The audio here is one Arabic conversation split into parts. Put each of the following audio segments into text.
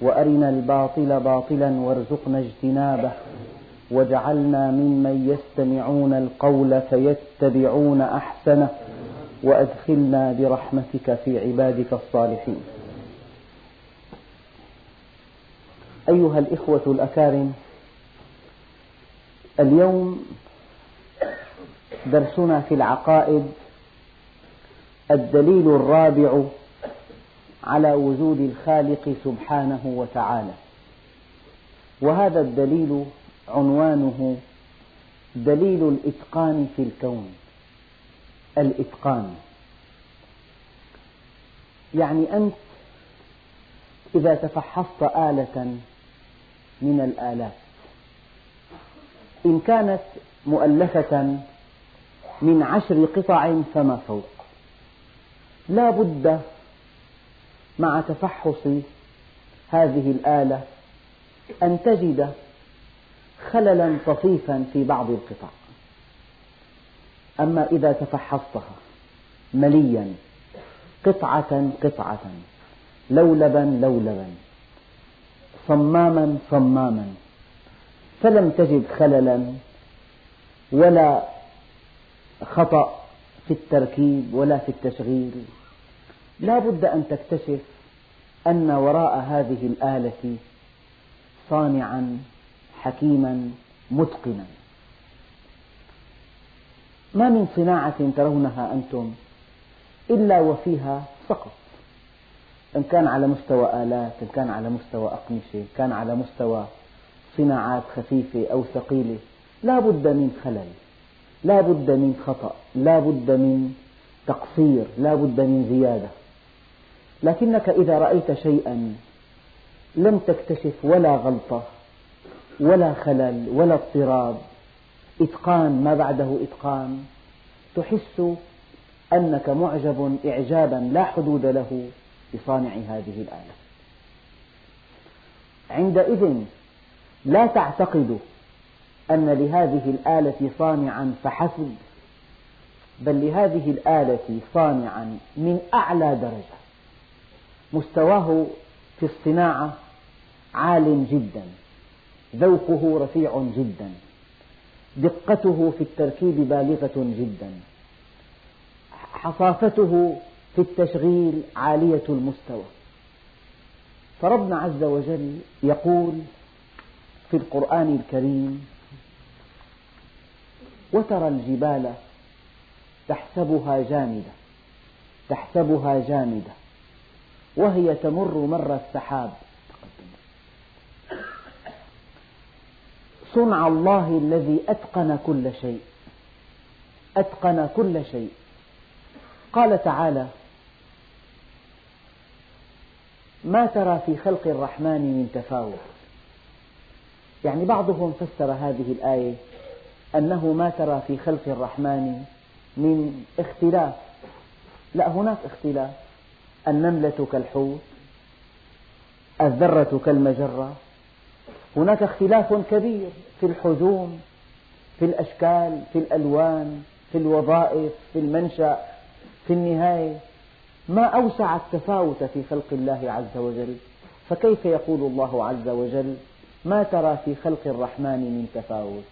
وأرنا الباطل باطلا وارزقنا اجتنابه واجعلنا ممن يستمعون القول فيتبعون أحسنه وأدخلنا برحمتك في عبادك الصالحين. أيها الإخوة الأكارم اليوم درسنا في العقائد الدليل الرابع على وجود الخالق سبحانه وتعالى. وهذا الدليل عنوانه دليل الإتقان في الكون. الإتقان. يعني أنت إذا تفحصت آلة من الآلات إن كانت مؤلفة من عشر قطع فما فوق لا بد مع تفحص هذه الآلة أن تجد خللا طفيفا في بعض القطع أما إذا تفحصتها مليا قطعة قطعة لولبا لولبا صماما صماما فلم تجد خللا ولا خطأ في التركيب ولا في التشغيل. لا بد أن تكتشف أن وراء هذه الآلة صانعا حكيما متقنا. ما من صناعة ترونها أنتم إلا وفيها سقط إن كان على مستوى آلات إن كان على مستوى أقمشة إن كان على مستوى صناعات خفيفة أو ثقيلة لا بد من خلل لا بد من خطأ لا بد من تقصير لا بد من زيادة. لكنك إذا رأيت شيئا لم تكتشف ولا غلطة ولا خلل ولا اضطراب إتقان ما بعده إتقان تحس أنك معجب إعجابا لا حدود له بصانع هذه الآلة. عندئذ لا تعتقد أن لهذه الآلة صانعا فحسب بل لهذه الآلة صانعا من أعلى درجة. مستواه في الصناعة عال جدا ذوقه رفيع جدا دقته في التركيب بالغة جدا. حصافته في التشغيل عالية المستوى. فربنا عز وجل يقول في القرآن الكريم وترى الجبال تحسبها جامدة تحسبها جامدة وهي تمر مر السحاب. صنع الله الذي أتقن كل شيء. أتقن كل شيء. قال تعالى ما ترى في خلق الرحمن من تفاوت. يعني بعضهم فسر هذه الآية أنه ما ترى في خلق الرحمن من اختلاف. لا هناك اختلاف. النملة كالحوت الذرة كالمجرة. هناك اختلاف كبير في الحجوم في الأشكال في الألوان في الوظائف في المنشأ في النهاية. ما أوسع التفاوت في خلق الله عز وجل؟ فكيف يقول الله عز وجل ما ترى في خلق الرحمن من تفاوت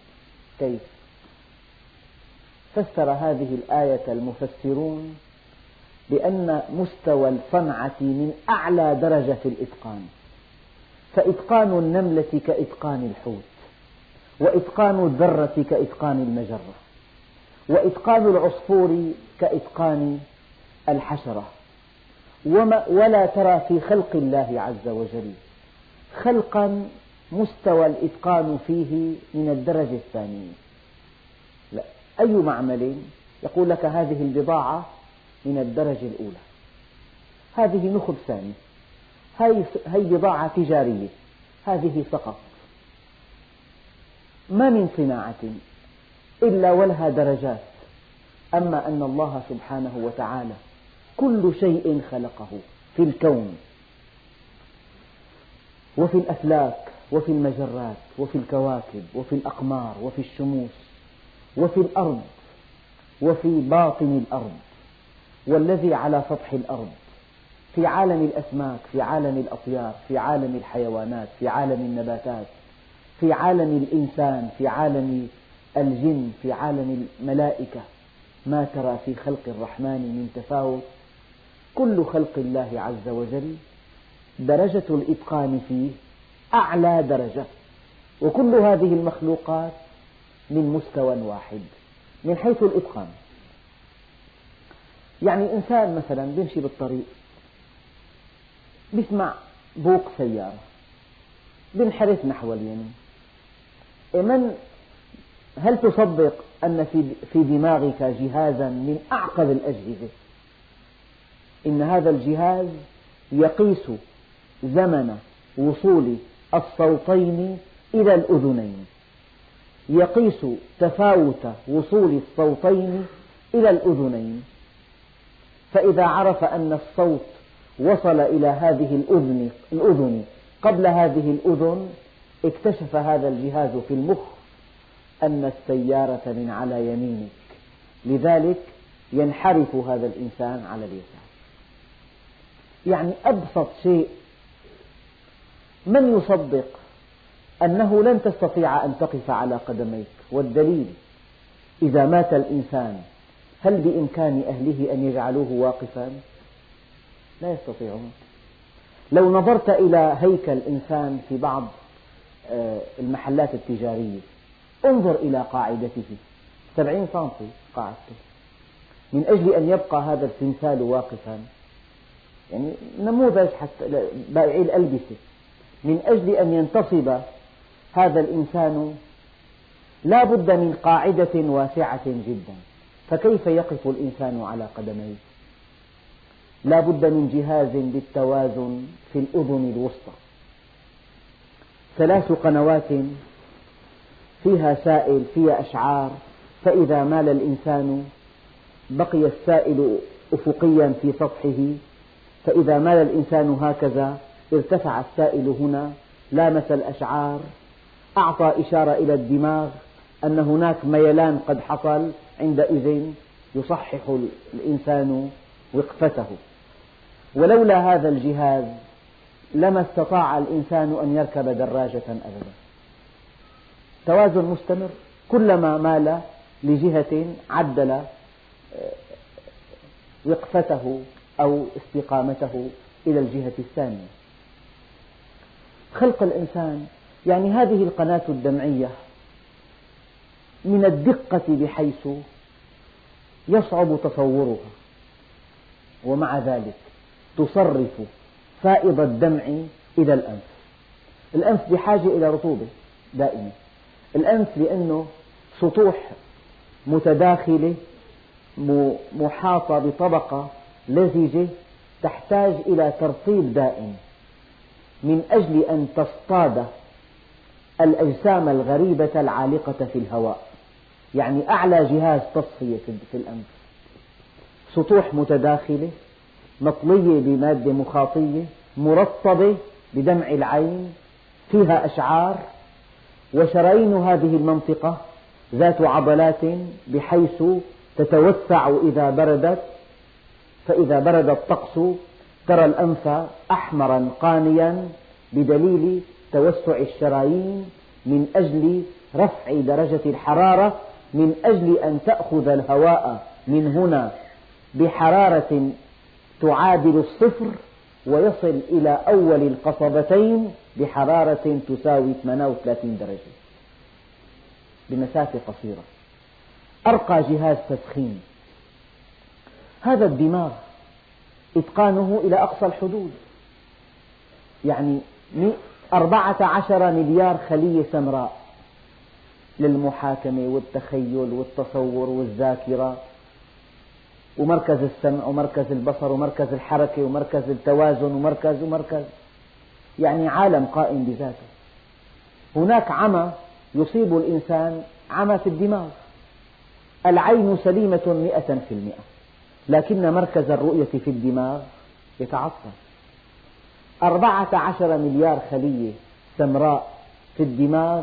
كيف؟ فسر هذه الآية المفسرون بأن مستوى الصنعة من أعلى درجة في الإتقان. فإتقان النملة كإتقان الحوت وإتقان الذرة كإتقان المجرة وإتقان العصفور كإتقان الحشرة. ولا ترى في خلق الله عز وجل خلقا مستوى الإتقان فيه من الدرجة الثانية. لا أي معمل يقول لك هذه البضاعة من الدرجة الأولى. هذه نخب ثاني هي, هي بضاعة تجارية. هذه سقط ما من صناعة إلا ولها درجات. أما أن الله سبحانه وتعالى كل شيء خلقه في الكون وفي الأفلاك وفي المجرات وفي الكواكب وفي الأقمار وفي الشموس وفي الأرض وفي باطن الأرض. والذي على سطح الأرض في عالم الأسماك في عالم الأطيار في عالم الحيوانات في عالم النباتات في عالم الإنسان في عالم الجن في عالم الملائكة ما ترى في خلق الرحمن من تفاوت؟ كل خلق الله عز وجل درجة الإتقان فيه أعلى درجة وكل هذه المخلوقات من مستوى واحد من حيث الإتقان. يعني إنسان مثلا بيمشي بالطريق بيسمع بوق سيارة بينحرف نحو اليمين. من هل تصدق أن في دماغك جهازا من أعقد الأجهزة؟ إن هذا الجهاز يقيس زمن وصول الصوتين إلى الأذنين. يقيس تفاوت وصول الصوتين إلى الأذنين. فإذا عرف أن الصوت وصل إلى هذه الأذن, الأذن قبل هذه الأذن اكتشف هذا الجهاز في المخ أن السيارة من على يمينك. لذلك ينحرف هذا الإنسان على اليسار. يعني أبسط شيء من يصدق أنه لن تستطيع أن تقف على قدميك؟ والدليل إذا مات الإنسان هل بإمكان أهله أن يجعلوه واقفا؟ لا يستطيعون. لو نظرت إلى هيكل إنسان في بعض آه، المحلات التجارية انظر إلى قاعدته. سبعين سنتي قاعدته. من أجل أن يبقى هذا التمثال واقفا. يعني نموذج حتى بائعي الألبسة. من أجل أن ينتصب هذا الإنسان لا بد من قاعدة واسعة جدا. فكيف يقف الإنسان على قدميه؟ لا بد من جهاز للتوازن في الأذن الوسطى. ثلاث قنوات فيها سائل فيها أشعار فإذا مال الإنسان بقي السائل أفقيا في سطحه فإذا مال الإنسان هكذا ارتفع السائل هنا لامس الأشعار أعطى إشارة إلى الدماغ أن هناك ميلان قد حصل عندئذ يصحح الإنسان وقفته. ولولا هذا الجهاز لما استطاع الإنسان أن يركب دراجة أبدا. توازن مستمر. كلما مال لجهة عدل آه، وقفته أو استقامته إلى الجهة الثانية. خلق الإنسان يعني هذه القناة الدمعية من الدقة بحيث يصعب تصورها ومع ذلك تصرف فائض الدمع إلى الأنف. الأنف بحاجة إلى رطوبة دائمة الأنف لأنه سطوح متداخلة محاطة بطبقة لزجة تحتاج إلى ترطيب دائم. من أجل أن تصطاد الأجسام الغريبة العالقة في الهواء. يعني أعلى جهاز تصفية في الأنف سطوح متداخلة مطلية بمادة مخاطية مرطبة بدمع العين فيها أشعار وشرايين هذه المنطقة ذات عضلات بحيث تتوسع إذا بردت. فإذا برد الطقس ترى الأنف أحمرا قانيا بدليل توسع الشرايين من أجل رفع درجة الحرارة من أجل أن تأخذ الهواء من هنا بحرارة تعادل الصفر ويصل إلى أول القصبتين بحرارة تساوي 38 درجة. بمسافة قصيرة. أرقى جهاز تسخين. هذا الدماغ إتقانه إلى أقصى الحدود. يعني أربعة عشر مليار خلية سمراء. للمحاكمة والتخيل والتصور والذاكرة. ومركز السمع ومركز البصر ومركز الحركة ومركز التوازن ومركز ومركز. يعني عالم قائم بذاته. هناك عمى يصيب الإنسان عمى في الدماغ. العين سليمة مئة في المئة. لكن مركز الرؤية في الدماغ يتعطل. أربعة عشر مليار خلية سمراء في الدماغ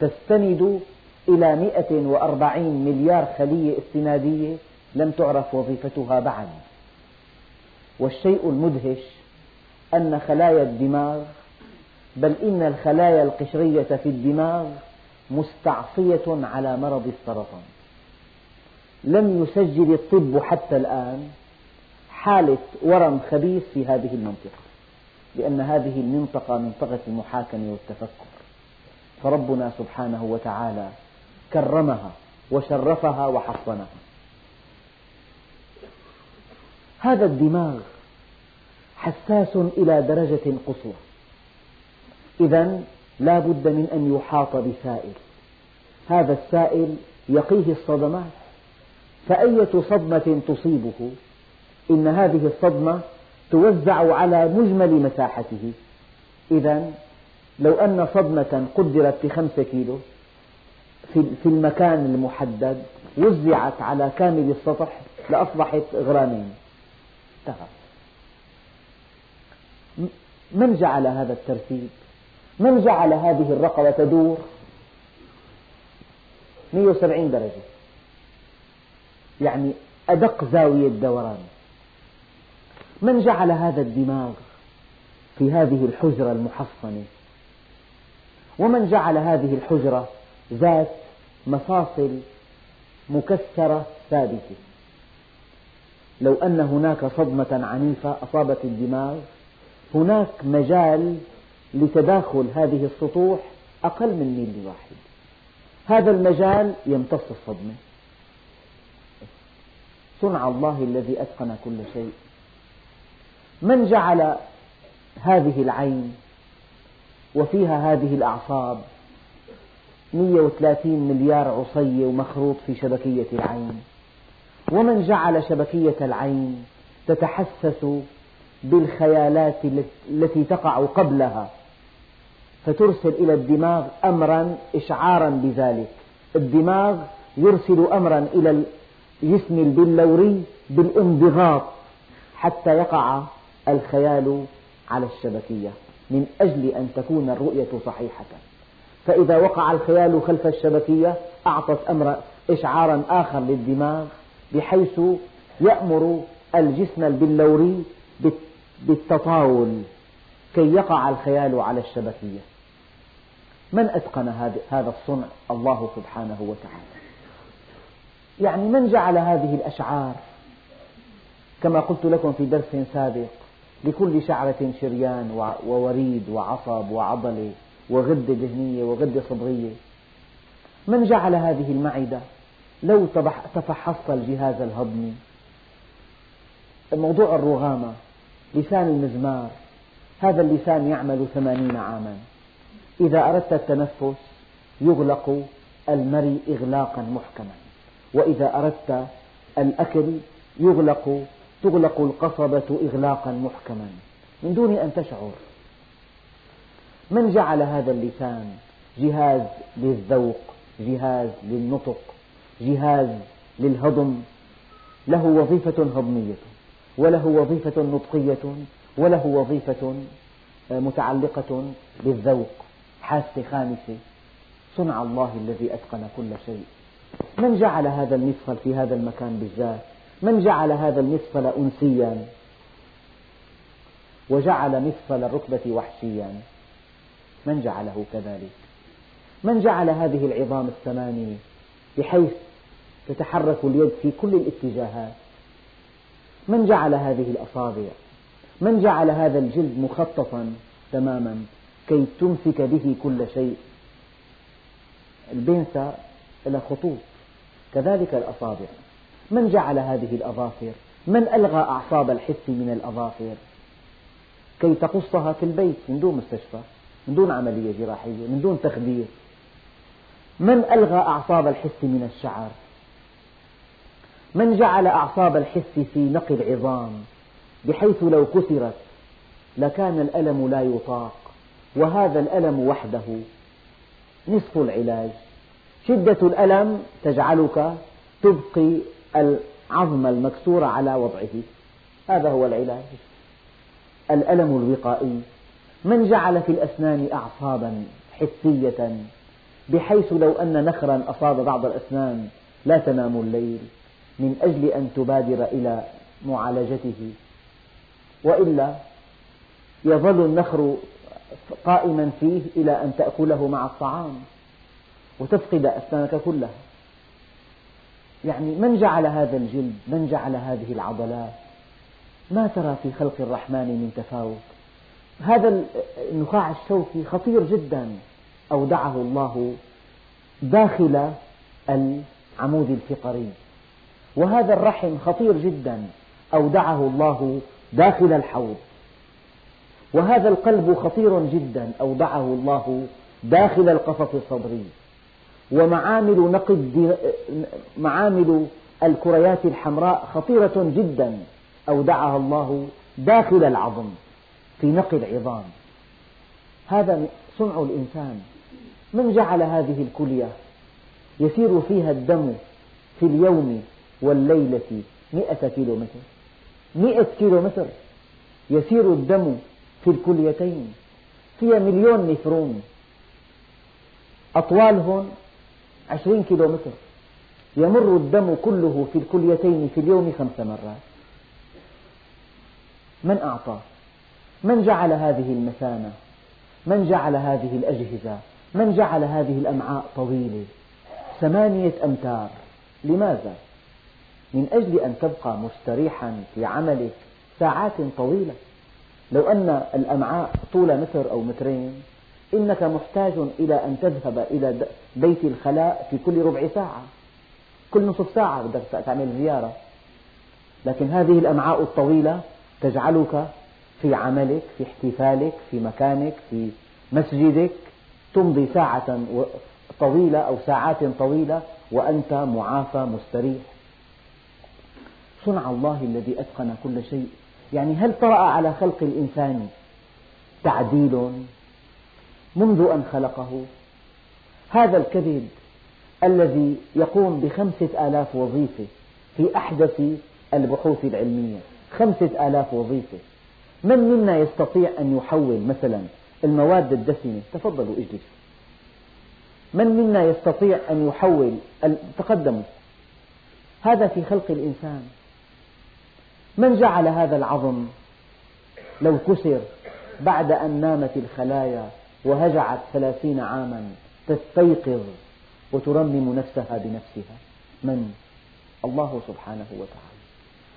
تستند إلى مئة وأربعين مليار خلية استنادية لم تعرف وظيفتها بعد. والشيء المدهش أن خلايا الدماغ بل إن الخلايا القشرية في الدماغ مستعصية على مرض السرطان. لم يسجل الطب حتى الآن حالة ورم خبيث في هذه المنطقة لأن هذه المنطقة منطقة المحاكمة والتفكر. فربنا سبحانه وتعالى كرمها وشرفها وحصنها. هذا الدماغ حساس إلى درجة قصوى. إذا لا بد من أن يحاط بسائل. هذا السائل يقيه الصدمات فأية صدمة تصيبه؟ إن هذه الصدمة توزع على مجمل مساحته. إذا لو أن صدمة قدرت بخمسة كيلو في المكان المحدد وزعت على كامل السطح لأصبحت غرامين. انتهى من جعل هذا الترتيب؟ من جعل هذه الرقبة تدور؟ 170 درجة. يعني أدق زاوية دوران. من جعل هذا الدماغ في هذه الحجرة المحصنة؟ ومن جعل هذه الحجرة ذات مفاصل مكسرة ثابتة. لو أن هناك صدمة عنيفة أصابت الدماغ هناك مجال لتداخل هذه السطوح أقل من ميل واحد. هذا المجال يمتص الصدمة. صنع الله الذي أتقن كل شيء. من جعل هذه العين وفيها هذه الأعصاب؟ 130 مليار عصية ومخروط في شبكية العين. ومن جعل شبكية العين تتحسس بالخيالات التي تقع قبلها فترسل إلى الدماغ أمرا إشعارا بذلك. الدماغ يرسل أمرا إلى الجسم البلوري بالانضغاط حتى يقع الخيال على الشبكية من أجل أن تكون الرؤية صحيحة. فإذا وقع الخيال خلف الشبكية أعطت أمر إشعارا آخر للدماغ بحيث يأمر الجسم البلوري بالتطاول كي يقع الخيال على الشبكية. من أتقن هذا الصنع؟ الله سبحانه وتعالى. يعني من جعل هذه الأشعار؟ كما قلت لكم في درس سابق لكل شعرة شريان ووريد وعصب وعضلة. وغدة دهنية وغدة صبغية. من جعل هذه المعدة؟ لو تفحصت الجهاز الهضمي. موضوع الرغامة. لسان المزمار. هذا اللسان يعمل ثمانين عاما. إذا أردت التنفس يغلق المري إغلاقا محكما. وإذا أردت الأكل يغلق تغلق القصبة إغلاقا محكما. من دون أن تشعر. من جعل هذا اللسان؟ جهاز للذوق جهاز للنطق جهاز للهضم. له وظيفة هضمية وله وظيفة نطقية وله وظيفة متعلقة بالذوق. حاسة خامسة. صنع الله الذي أتقن كل شيء. من جعل هذا المفصل في هذا المكان بالذات؟ من جعل هذا المفصل أنسيا؟ وجعل مفصل الركبة وحشيا. من جعله كذلك؟ من جعل هذه العظام الثمانية بحيث تتحرك اليد في كل الاتجاهات؟ من جعل هذه الأصابع؟ من جعل هذا الجلد مخططا تماما كي تمسك به كل شيء؟ البنسة لها خطوط كذلك الأصابع. من جعل هذه الأظافر؟ من ألغى أعصاب الحس من الأظافر؟ كي تقصها في البيت من دون مستشفى. من دون عملية جراحية من دون تخدير من ألغى أعصاب الحس من الشعر؟ من جعل أعصاب الحس في نقي العظام؟ بحيث لو كسرت لكان الألم لا يطاق وهذا الألم وحده. نصف العلاج. شدة الألم تجعلك تبقي العظم المكسور على وضعه. هذا هو العلاج. الألم الوقائي. من جعل في الأسنان أعصابا حسية بحيث لو أن نخرا أصاب بعض الأسنان لا تنام الليل من أجل أن تبادر إلى معالجته. وإلا يظل النخر قائما فيه إلى أن تأكله مع الطعام وتفقد أسنانك كلها. يعني من جعل هذا الجلد؟ من جعل هذه العضلات؟ ما ترى في خلق الرحمن من تفاوت؟ هذا النخاع الشوكي خطير جدا أودعه الله داخل العمود الفقري. وهذا الرحم خطير جدا أودعه الله داخل الحوض. وهذا القلب خطير جدا أودعه الله داخل القفص الصدري. ومعامل نقد معامل الكريات الحمراء خطيرة جدا أودعها الله داخل العظم. في نقي العظام هذا صنع الإنسان. من جعل هذه الكلية؟ يسير فيها الدم في اليوم والليلة مئة كيلو متر مئة كيلو متر يسير الدم في الكليتين. فيها مليون نفرون. أطوالهم عشرين كيلو متر يمر الدم كله في الكليتين في اليوم خمس مرات. من أعطى من جعل هذه المثانة؟ من جعل هذه الأجهزة؟ من جعل هذه الأمعاء طويلة؟ ثمانية أمتار. لماذا؟ من أجل أن تبقى مستريحا في عملك ساعات طويلة. لو أن الأمعاء طول متر أو مترين إنك محتاج إلى أن تذهب إلى بيت الخلاء في كل ربع ساعة. كل نصف ساعة بدك تعمل زيارة. لكن هذه الأمعاء الطويلة تجعلك في عملك في احتفالك في مكانك في مسجدك تمضي ساعة طويلة أو ساعات طويلة وأنت معافى مستريح. صنع الله الذي أتقن كل شيء. يعني هل طرأ على خلق الإنسان تعديل منذ أن خلقه؟ هذا الكبد الذي يقوم بخمسة آلاف وظيفة في أحدث البحوث العلمية. خمسة آلاف وظيفة. من منا يستطيع أن يحول مثلا المواد الدسمة؟ تفضلوا اجلسوا من منا يستطيع أن يحول تقدموا. هذا في خلق الإنسان. من جعل هذا العظم؟ لو كسر بعد أن نامت الخلايا وهجعت ثلاثين عاما تستيقظ وترمم نفسها بنفسها. من؟ الله سبحانه وتعالى.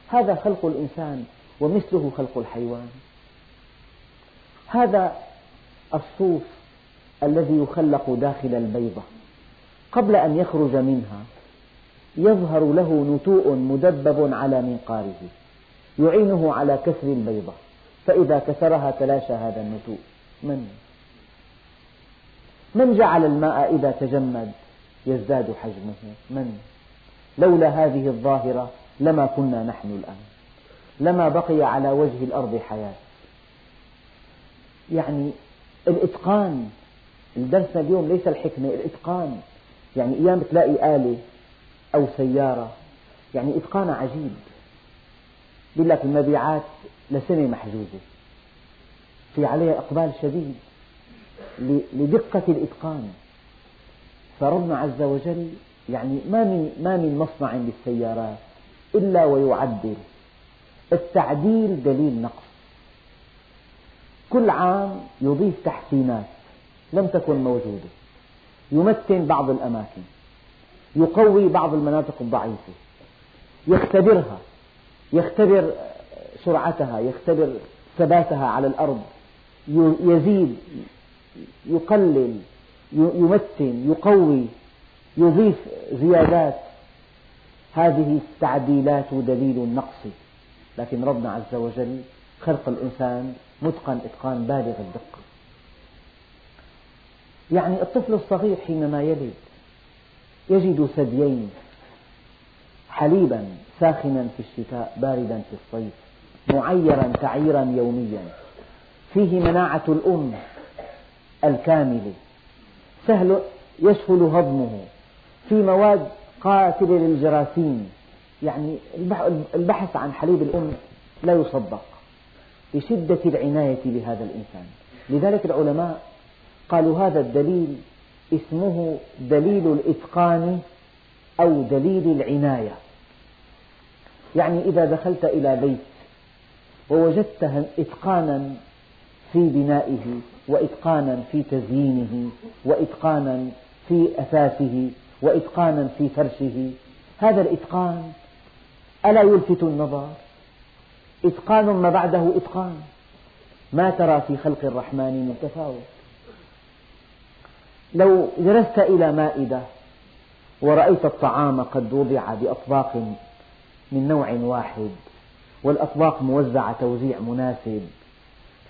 هذا خلق الإنسان. ومثله خلق الحيوان هذا الصوف الذي يخلق داخل البيضة قبل أن يخرج منها يظهر له نتوء مدبب على منقاره يعينه على كسر البيضة فإذا كسرها تلاشى هذا النتوء من؟ من جعل الماء إذا تجمد يزداد حجمه من؟ لولا هذه الظاهرة لما كنا نحن الآن لما بقي على وجه الأرض حياة. يعني الإتقان درسنا اليوم ليس الحكمة الإتقان. يعني أيام تلاقي آلة أو سيارة يعني إتقان عجيب. يقول لك المبيعات لسنة محجوزة. في عليها إقبال شديد لدقة الإتقان. فربنا عز وجل يعني ما من ما من مصنع للسيارات إلا ويعدل. التعديل دليل نقص. كل عام يضيف تحسينات لم تكن موجودة. يمتن بعض الأماكن. يقوي بعض المناطق الضعيفة. يختبرها. يختبر سرعتها. يختبر ثباتها على الأرض. يزيد. يقلل. يمتن يقوي. يضيف زيادات. هذه التعديلات دليل النقص لكن ربنا عز وجل خلق الإنسان متقن إتقان بالغ الدقة. يعني الطفل الصغير حينما يلد يجد ثديين حليبا ساخنا في الشتاء باردا في الصيف معيرا تعيرا يوميا. فيه مناعة الأم الكاملة. سهل يسهل هضمه في مواد قاتلة للجراثيم. يعني البحث عن حليب الأم لا يصدق لشدة العناية بهذا الإنسان. لذلك العلماء قالوا هذا الدليل اسمه دليل الإتقان أو دليل العناية. يعني إذا دخلت إلى بيت ووجدت إتقانا في بنائه وإتقانا في تزيينه وإتقانا في أثاثه وإتقانا في فرشه هذا الإتقان ألا يلفت النظر؟ إتقان ما بعده إتقان. ما ترى في خلق الرحمن من تفاوت؟ لو جلست إلى مائدة ورأيت الطعام قد وضع بأطباق من نوع واحد والأطباق موزعة توزيع مناسب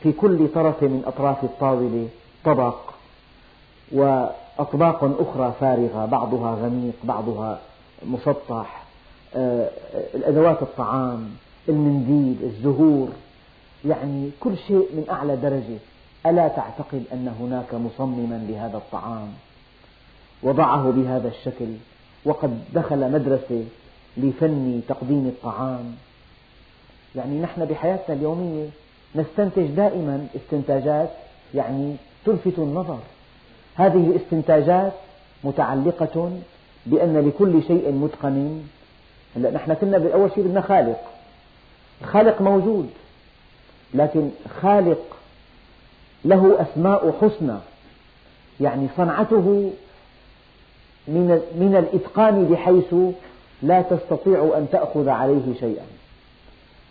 في كل طرف من أطراف الطاولة طبق وأطباق أخرى فارغة بعضها غميق بعضها مسطح الأدوات الطعام المنديل الزهور يعني كل شيء من أعلى درجة. ألا تعتقد أن هناك مصمما لهذا الطعام؟ وضعه بهذا الشكل وقد دخل مدرسة لفن تقديم الطعام. يعني نحن بحياتنا اليومية نستنتج دائما استنتاجات يعني تلفت النظر. هذه الاستنتاجات متعلقة بأن لكل شيء متقن هلا نحن كنا أول شيء بدنا خالق. الخالق موجود لكن خالق له أسماء حسنى. يعني صنعته من من الإتقان بحيث لا تستطيع أن تأخذ عليه شيئا.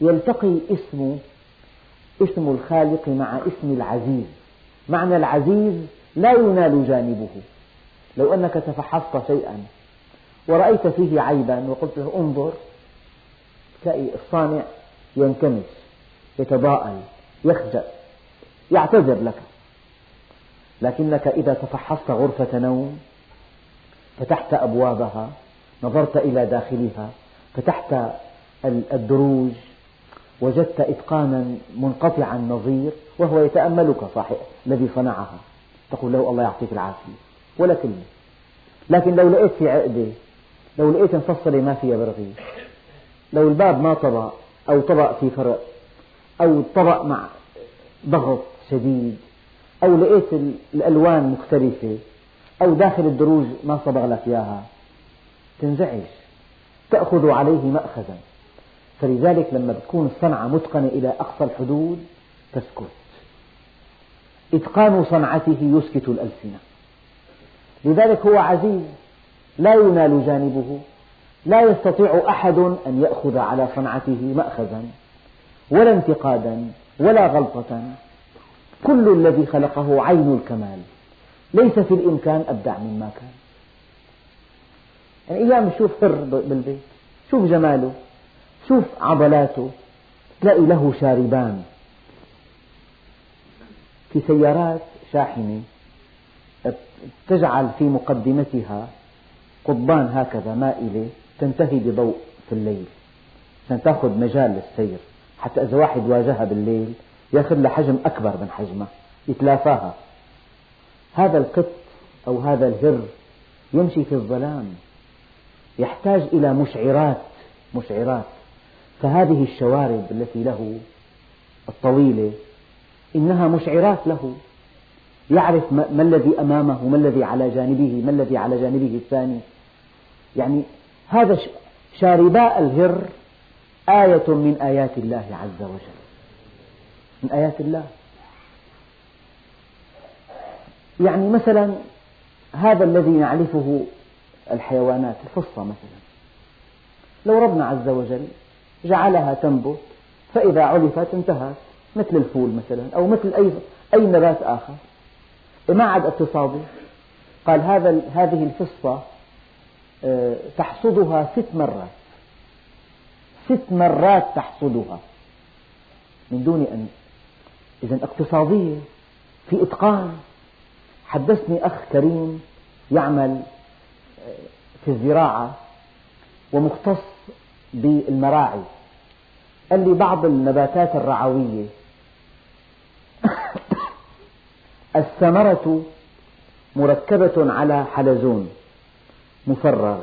يلتقي اسم اسم الخالق مع اسم العزيز. معنى العزيز لا ينال جانبه. لو أنك تفحصت شيئا ورأيت فيه عيبا وقلت له انظر تلاقي الصانع ينكمش يتضاءل يخجل يعتذر لك. لكنك إذا تفحصت غرفة نوم فتحت أبوابها نظرت إلى داخلها فتحت الدروج وجدت إتقانا منقطع النظير وهو يتأملك صاحب الذي صنعها. تقول له الله يعطيك العافية. ولا كلمة لكن لو لقيت في عقدة لو لقيت مفصلة ما فيها برغي لو الباب ما طبق أو طبق في فرق أو طبق مع ضغط شديد أو لقيت الألوان مختلفة أو داخل الدروج ما صبغ لك إياها تنزعج تأخذ عليه مأخذا. فلذلك لما تكون الصنعة متقنة إلى أقصى الحدود تسكت. إتقان صنعته يسكت الألسنة. لذلك هو عزيز. لا ينال جانبه. لا يستطيع أحد أن يأخذ على صنعته مأخذا ولا انتقادا ولا غلطة. كل الذي خلقه عين الكمال. ليس في الإمكان أبدع مما كان. يعني أيام تشوف حر بالبيت شوف جماله شوف عضلاته تلاقي له شاربان. في سيارات شاحنة تجعل في مقدمتها قضبان هكذا مائلة تنتهي بضوء في الليل. عشان تأخذ مجال للسير حتى إذا واحد واجهها بالليل يأخذ لها حجم أكبر من حجمها يتلافاها. هذا القط أو هذا الهر يمشي في الظلام يحتاج إلى مشعرات مشعرات. فهذه الشوارب التي له الطويلة إنها مشعرات له. يعرف ما الذي أمامه ما الذي على جانبه ما الذي على جانبه الثاني. يعني هذا شارباء الهر آية من آيات الله عز وجل. من آيات الله. يعني مثلا هذا الذي نعرفه الحيوانات الفصة مثلا. لو ربنا عز وجل جعلها تنبت فإذا علفت انتهت مثل الفول مثلا أو مثل أي أي نبات آخر. ما عاد اقتصادي؟ قال هذا هذه الفصة آه، تحصدها ست مرات. ست مرات تحصدها. من دون أن إذا اقتصادية في إتقان. حدثني أخ كريم يعمل آه، في الزراعة ومختص بالمراعي. قال لي بعض النباتات الرعوية الثمرة مركبة على حلزون مفرغ.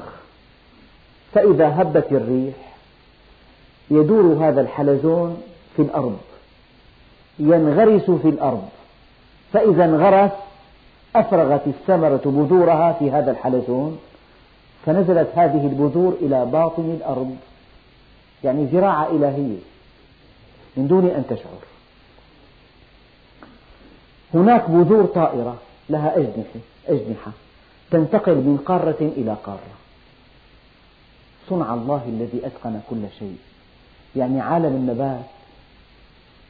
فإذا هبت الريح يدور هذا الحلزون في الأرض ينغرس في الأرض. فإذا انغرس أفرغت الثمرة بذورها في هذا الحلزون فنزلت هذه البذور إلى باطن الأرض يعني زراعة إلهية من دون أن تشعر. هناك بذور طائرة لها أجنحة, أجنحة تنتقل من قارة إلى قارة. صنع الله الذي أتقن كل شيء. يعني عالم النبات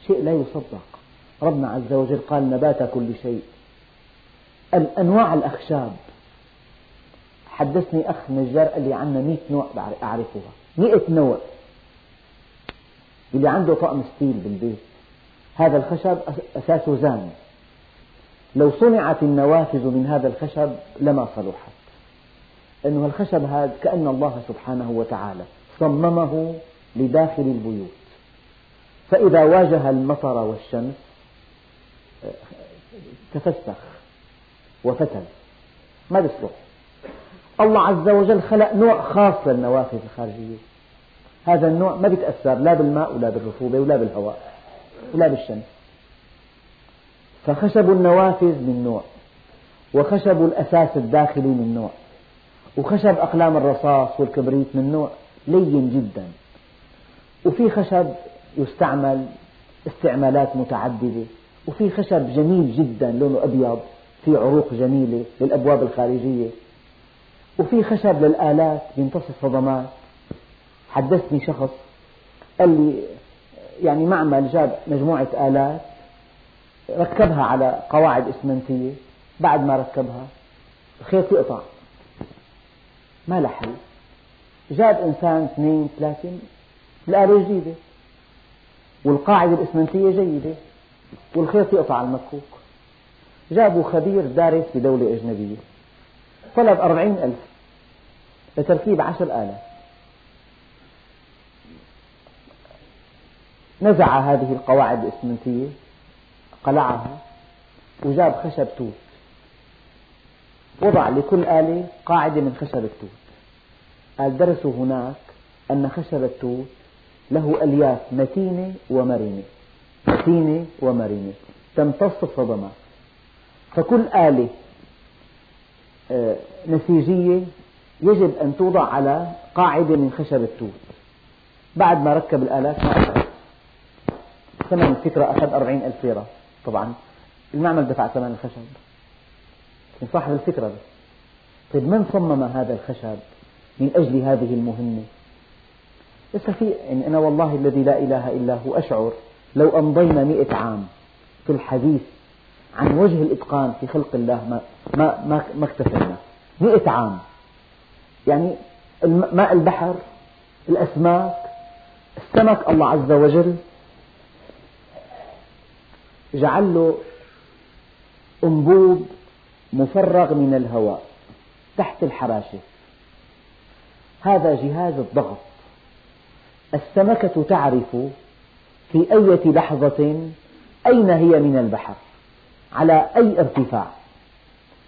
شيء لا يصدق. ربنا عز وجل قال نبات كل شيء. أنواع الأخشاب. حدثني أخ نجار قال لي عندنا مئة نوع أعرفها. مئة نوع. اللي عنده طقم style بالبيت. هذا الخشب أساسه زان لو صنعت النوافذ من هذا الخشب لما صلحت. لأنه الخشب هذا كأن الله سبحانه وتعالى صممه لداخل البيوت. فإذا واجه المطر والشمس تفسخ وفتل ما بيصلح. الله عز وجل خلق نوع خاص للنوافذ الخارجية. هذا النوع ما بيتأثر لا بالماء ولا بالرطوبة ولا بالهواء ولا بالشمس. فخشب النوافذ من نوع وخشب الأساس الداخلي من نوع وخشب أقلام الرصاص والكبريت من نوع لين جدا. وفي خشب يستعمل استعمالات متعددة وفي خشب جميل جدا لونه أبيض في عروق جميلة للأبواب الخارجية. وفي خشب للآلات بيمتص الصدمات حدثني شخص قال لي يعني معمل جاب مجموعة آلات ركبها على قواعد إسمنتية. بعد ما ركبها الخيط يقطع. ما له حل. جاب إنسان اثنين ثلاثة الآلة جديدة. والقاعدة الإسمنتية جيدة. والخيط يقطع المكوك. جابوا خبير دارس في دولة أجنبية. طلب أربعين ألف. لتركيب عشر آلاف. نزع هذه القواعد الإسمنتية. قلعها. وجاب خشب توت وضع لكل آلة قاعدة من خشب التوت قال درسوا هناك أن خشب التوت له ألياف متينة ومرنة متينة ومرنة تمتص الصدمات فكل آلة آه، نسيجية يجب أن توضع على قاعدة من خشب التوت بعد ما ركب الآلات ما ثمن الفكرة أخذ أربعين ألف ليرة. طبعا. المعمل دفع ثمن الخشب. من صاحب الفكرة بس طيب من صمم هذا الخشب من أجل هذه المهمة؟ لسه في يعني أنا والله الذي لا إله إلا هو أشعر لو أمضينا مئة عام في الحديث عن وجه الإتقان في خلق الله ما ما ما, ما اكتفينا مئة عام. يعني ماء البحر الأسماك السمك الله عز وجل جعل له أنبوب مفرغ من الهواء تحت الحراشة. هذا جهاز الضغط. السمكة تعرف في أية لحظة أين هي من البحر على أي ارتفاع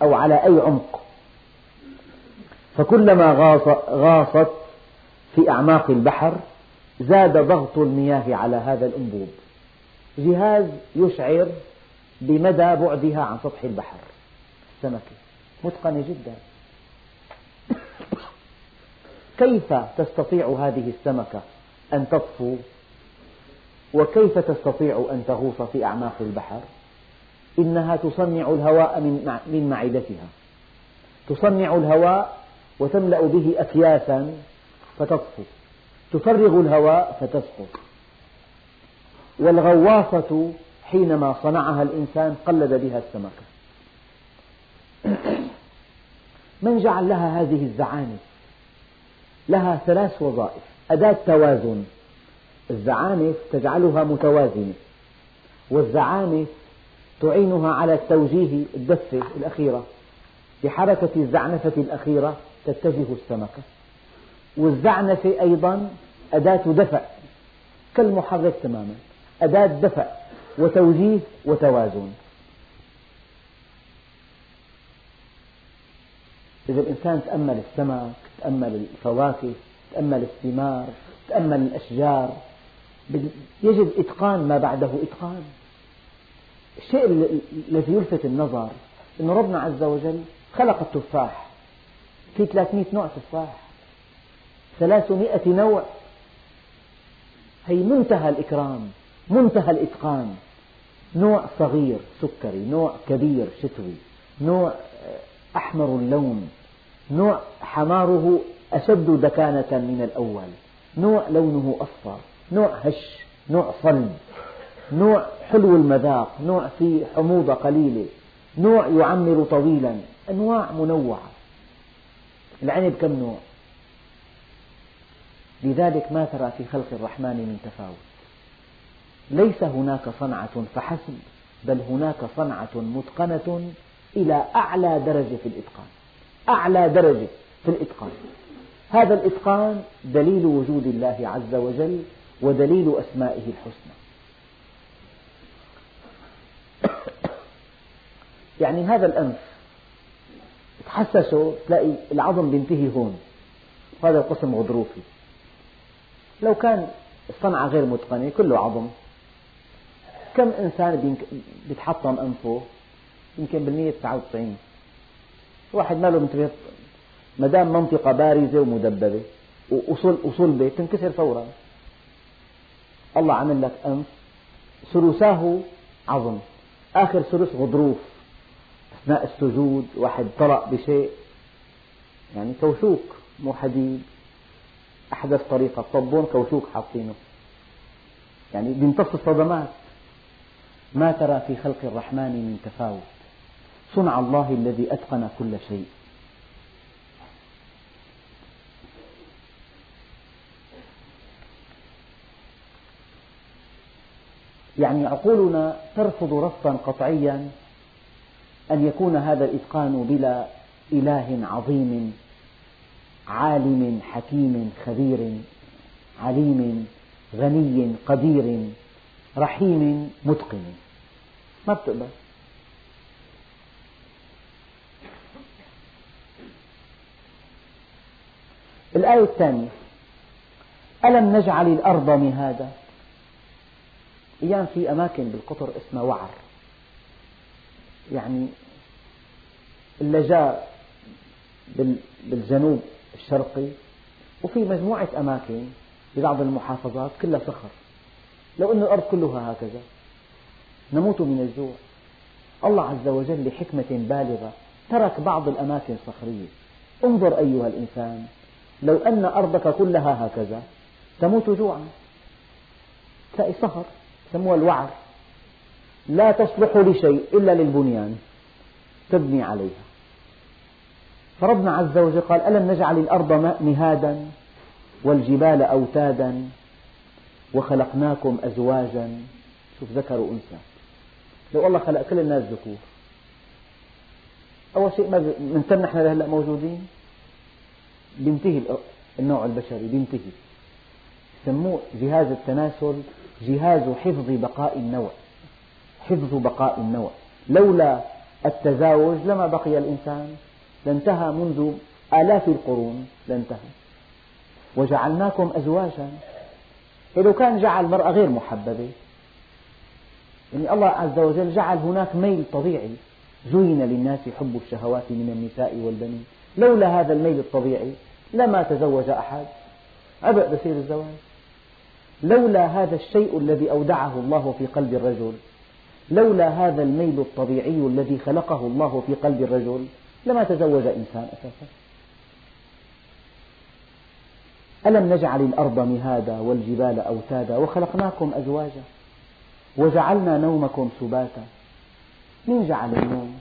أو على أي عمق. فكلما غاصت في أعماق البحر زاد ضغط المياه على هذا الأنبوب. جهاز يشعر بمدى بعدها عن سطح البحر. السمكة متقنة جدا. كيف تستطيع هذه السمكة أن تطفو وكيف تستطيع أن تغوص في أعماق البحر؟ إنها تصنع الهواء من معدتها. تصنع الهواء وتملأ به أكياسا فتطفو. تفرغ الهواء فتسقط. والغواصة حينما صنعها الإنسان قلد بها السمكة. من جعل لها هذه الزعانف لها ثلاث وظائف. أداة توازن. الزعانف تجعلها متوازنة. والزعانف تعينها على توجيه الدفة الأخيرة. بحركة الزعنفة الأخيرة تتجه السمكة. والزعنفة أيضا أداة دفع. كالمحرك تماما. أداة دفع وتوجيه وتوازن. إذا الإنسان تأمل السمك تأمل الفواكه تأمل الثمار تأمل الأشجار يجد إتقان ما بعده إتقان. الشيء الذي يلفت النظر أن ربنا عز وجل خلق التفاح في 300 نوع تفاح 300 نوع. هي منتهى الإكرام. منتهى الإتقان. نوع صغير سكري نوع كبير شتوي نوع أحمر اللون نوع حماره أشد دكانة من الأول نوع لونه أصفر نوع هش نوع صلب نوع حلو المذاق نوع فيه حموضة قليلة نوع يعمر طويلا أنواع منوعة. العنب كم نوع؟ لذلك ما ترى في خلق الرحمن من تفاوت. ليس هناك صنعة فحسب بل هناك صنعة متقنة إلى أعلى درجة في الإتقان. أعلى درجة في الإتقان. هذا الإتقان دليل وجود الله عز وجل ودليل أسمائه الحسنى. يعني هذا الأنف تحسسه تلاقي العظم بينتهي هون. وهذا القسم غضروفي. لو كان الصنعة غير متقنة كله عظم. كم إنسان بيتحطم أنفه؟ يمكن بالمية تسعة وتسعين. واحد ماله منتبه ما دام منطقة بارزة ومدببة وصلبة تنكسر فورا. الله عمل لك أنف. ثلثاه عظم. آخر ثلث غضروف. أثناء السجود واحد طرأ بشيء. يعني كوشوك مو حديد. أحدث طريقة طمبون كوشوك حاطينه. يعني بيمتص الصدمات. ما ترى في خلق الرحمن من تفاوت؟ صنع الله الذي أتقن كل شيء. يعني عقولنا ترفض رفضا قطعيا أن يكون هذا الإتقان بلا إله عظيم عالم حكيم خبير عليم غني قدير. رحيم متقن. ما بتقبل؟ الآية الثانية. ألم نجعل الأرض مهادا؟ أيام في أماكن بالقطر اسمها وعر. يعني اللجاء بالجنوب الشرقي وفي مجموعة أماكن في بعض المحافظات كلها صخر لو أن الأرض كلها هكذا نموت من الجوع. الله عز وجل لحكمة بالغة ترك بعض الأماكن صخرية. انظر أيها الإنسان لو أن أرضك كلها هكذا تموت جوعا. تلاقي صخر يسموها الوعر. لا تصلح لشيء إلا للبنيان تبني عليها. فربنا عز وجل قال ألم نجعل الأرض مهادا والجبال أوتادا؟ وخلقناكم أزواجا. شوف ذكر وأنثى. لو الله خلق كل الناس ذكور. أول شيء من نحن لهلا موجودين؟ بينتهي النوع البشري بينتهي. يسموه جهاز التناسل جهاز حفظ بقاء النوع. حفظ بقاء النوع. لولا التزاوج لما بقي الإنسان. لانتهى منذ آلاف القرون. لانتهى. وجعلناكم أزواجا. لو كان جعل المرأة غير محببة يعني الله عز وجل جعل هناك ميل طبيعي زين للناس حب الشهوات من النساء والبنين. لولا هذا الميل الطبيعي لما تزوج أحد. عبء بصير الزواج. لولا هذا الشيء الذي أودعه الله في قلب الرجل لولا هذا الميل الطبيعي الذي خلقه الله في قلب الرجل لما تزوج إنسان أساسا. ألم نجعل الأرض مهادا والجبال أوتادا وخلقناكم أزواجا وجعلنا نومكم سباتا؟ مين جعل النوم؟